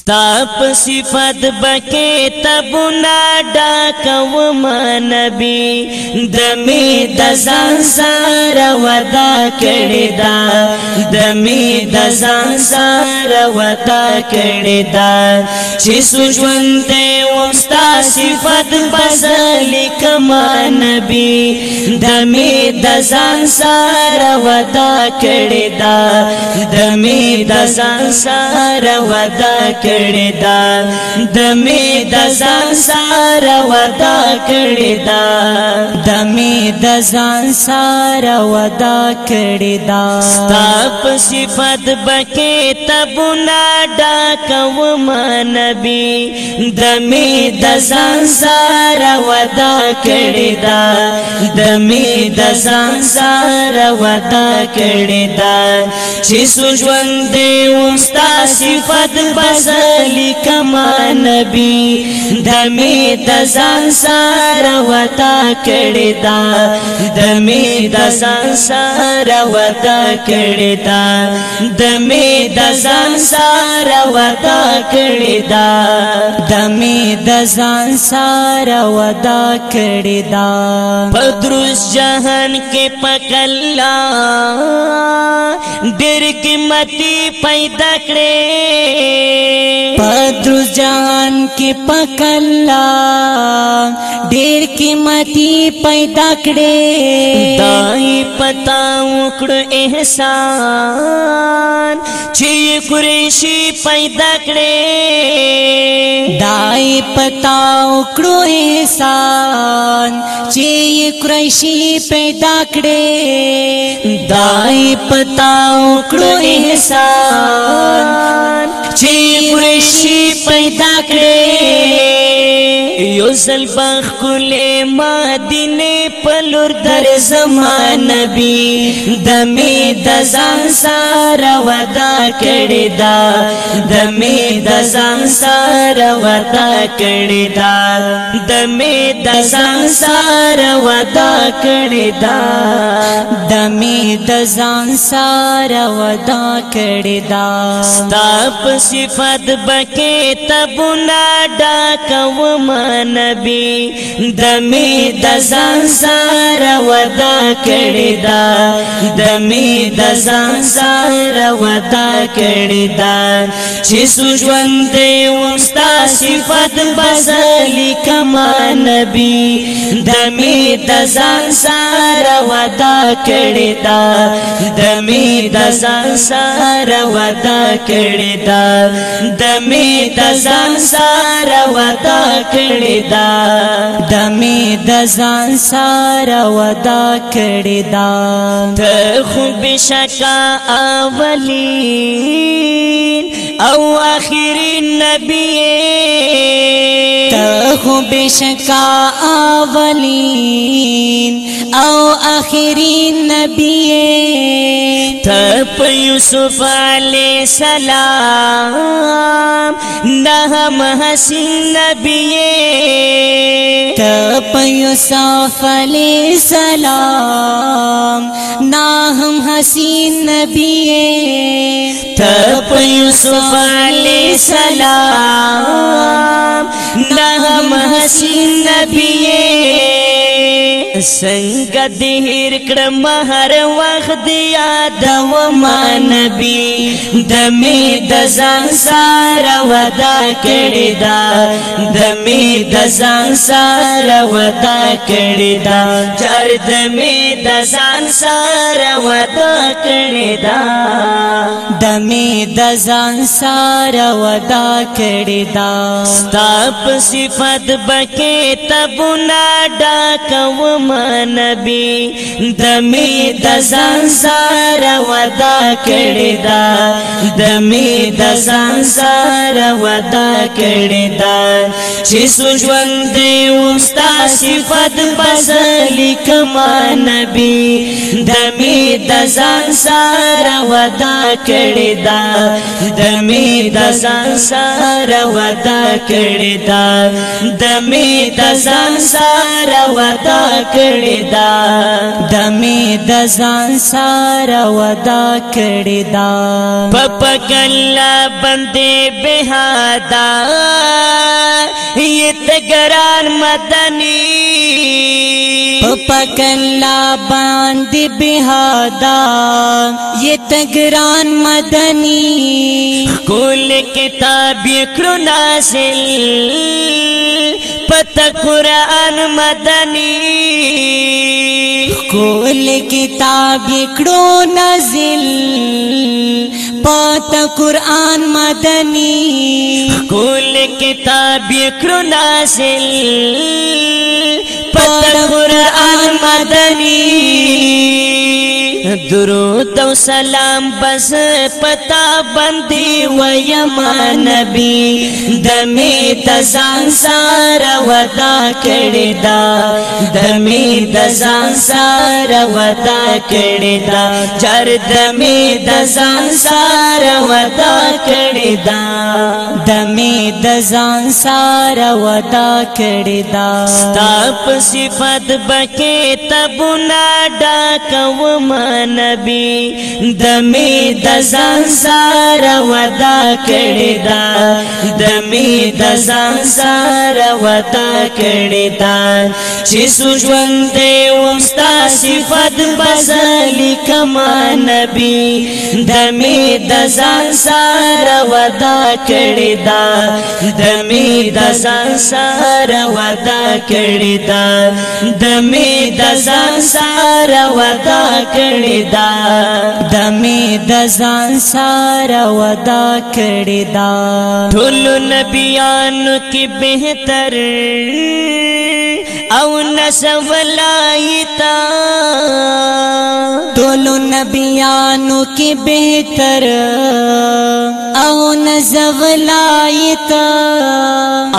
ستا په صفات بکې تبنا ډاکو ما نبی د می د ځان سره ودا کړی دا د می د ځان سره ودا کړی دا چې سوژوند وستا صفات بزلیک ما نبی د می د ځان سره ودا کړی دا د می د ځان سره ودا کړی کړی دا د می د ځان سره ودا کړی دا د می د ځان سره ودا کړی دا ستاپ صفات بکې تبونا ډاکو ما نبی د می د ځان سره ودا کړی دا د می د ځان سره ودا کړی دا چې سوجوندې وستا صفات بس لیکما نبی دمی د ځان سره وتا کړی دا دمی د ځان سره وتا کړی دا دمی د ځان سره وتا کړی دا دمی د ځان سره وتا کړی دا پدروس جهان کې پکلا ډېر قیمتي پیدا کړې پدرس جهان کې پکلا ډېر قیمتي پیدا کړې دای پتا وکړ احسان چې قریشي پیدا کړې دای پتا وکړ احسان چې قریشي پیدا کړې دای پتا وکړ احسان چې قریشي شي پیدا کړې یو زل بخ کله ما دینه پلور در زمان نبی دمه د ځان سره ودا کړی دا دمه د ځان سره ودا کړی دا دمه د ځان سره ودا کړی دا دمه د ځان سره ودا کړی دا ستاپ صفات بکې تبونه ډا کوم نبی دمی د ځان سره ودا کړی دا دمی د ځان سره ودا کړی دا چې سوژوند دی وستا صفات بسلی کما نبی دمی د ځان سره ودا کړی دا دمی د ځان سره ودا کړی دا دمی د ځان سره ودا کړی دا د می د ځان سره ودا کړی دا ته خو بشکا اولین او اخرین نبی ته خو بشکا اولین او اخرین نبی تپ یوسف علی سلام نہ ہم حسین نبی نصف علی سلام نا ہم حسین نبی تب نصف علی سلام نا ہم حسین نبی څنګه دې هیر کړم هر وخت یاد و ما نبی د می د ځان سره ودا کړی دا د می د ځان سره ودا کړی دا چر د می د ځان سره ودا کړی دا دمی د ځان سره ودا کړی دا ستا په صفات بکې تبونا ډاکو منبي دمی د ځان سره ودا کړی دا دمی د ځان سره ودا کړی دا چې سوجوند دی او ستا صفات بس لیکم نبی دمی می د ځان سره ودا کړی دا د می د ځان سره ودا کړی دا د می د ځان سره ودا کړی دا د می د ځان سره ودا کړی دا پپ کلا بندې بهادا یت ګران مدنی पकल्ला बांध बिहादा ये तगरान मदनी कुल किताब यकड़ो नासिल पत कुरान मदनी कुल किताब यकड़ो नाजिल पत कुरान मदनी कुल किताब यकड़ो नासिल پتن قرآن مدنی درود او سلام بس پتا باندې ويما نبي دمي د ځان سره ودا کړی دا دمي د ځان سره ودا کړی دا چر دمي د ځان سره ودا کړی دا دمي د ځان سره ودا کړی دا ستاپ صفات بکې تبنا ډا کوم نبی د می د ځان سره ودا کړی دا د می د ځان سره ودا کړی دا چې سوژوند دی وستا صفات بزلی کما نبی د می د ځان سره ودا کړی دا د می د ځان سره ودا کړی دا د می د ځان سره ودا کړی دا دم دسار ادا کردار دونوں بیان کے بہتر اون سائ نبیانو کی بہتر او سب لا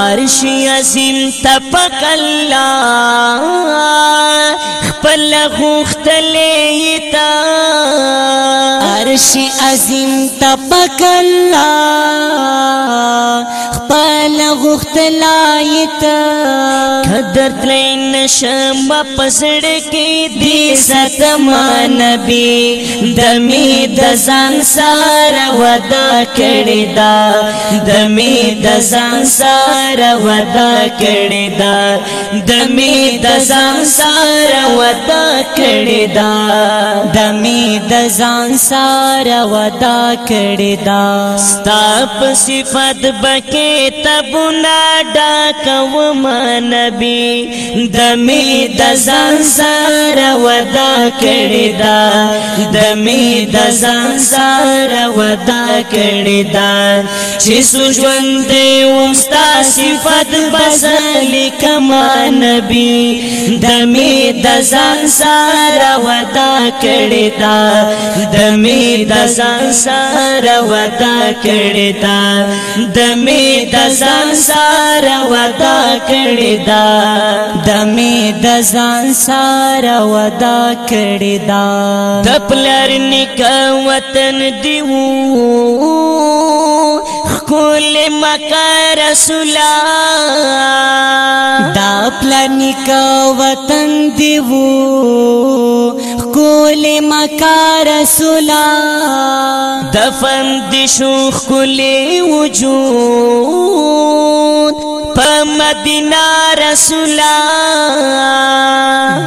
عرش عظیم تپک اللہ خپل غختلې تا عرش عظیم تپکلا نه غختلایت قدر تلین نشم پسړ کې دې ستما نبی دمی د ځان سره ودا کړی دا دمی د ځان سره ودا کړی دا دمی د ځان سره ودا کړی دا دمی د ځان سره ودا کړی دا ستاپ صفات بکې لبنا ډاکو ما نبی د می د ځان سره ودا کړی دا د می د ځان سره ودا کړی دا چې سوژوند ومستا صفات بس لیکما نبی د می د ځان سره ودا کړی دا د می د ځان سره ودا کړی دا د می د ځان سره ودا کړی دا د می د ځان سره ودا کړی دا د پلر نک وطن دیو کل مکه رسولا دا پلر نک وطن دیو کول مکا رسولا دفن دی شوخ کل وجود په مدینه رسولا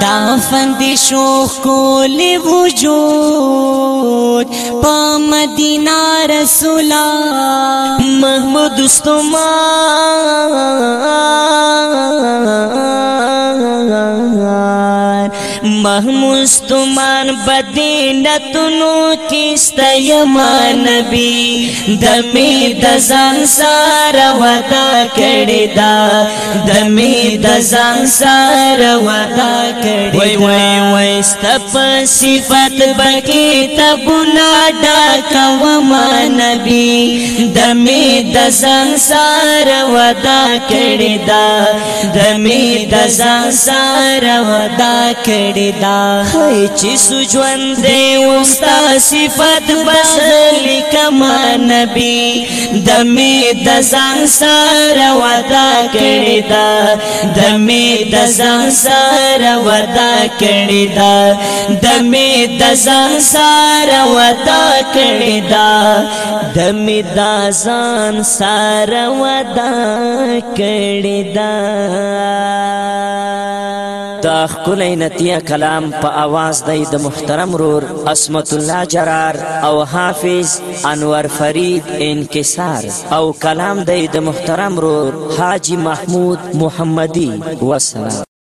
دفن دی شوخ کل وجود په مدینه رسولا محمود استمان محمستمان بدینتونو کیستا یما نبی دمی دزان سارا ودا کڑی دا دمی دزان سارا ودا کڑی وی وی وی ستپ صفت بکی تبنا ڈاکا وما نبی دمی دزان سارا ودا کڑی دا دمی دزان سارا ودا کڑی پیدا هی چې سوجوند دی وستا صفات بس لیکما نبی دمې د ځان سره ودا کړی دا دمې د ځان سره ودا کړی دا دمې د ځان سره ودا کړی دا دمې د ځان سره ودا کړی دا دا خلای نتیه کلام په आवाज د محترم رور اسمت الله جرار او حافظ انور فرید انکسار او کلام د محترم رور حاجی محمود محمدی وسلام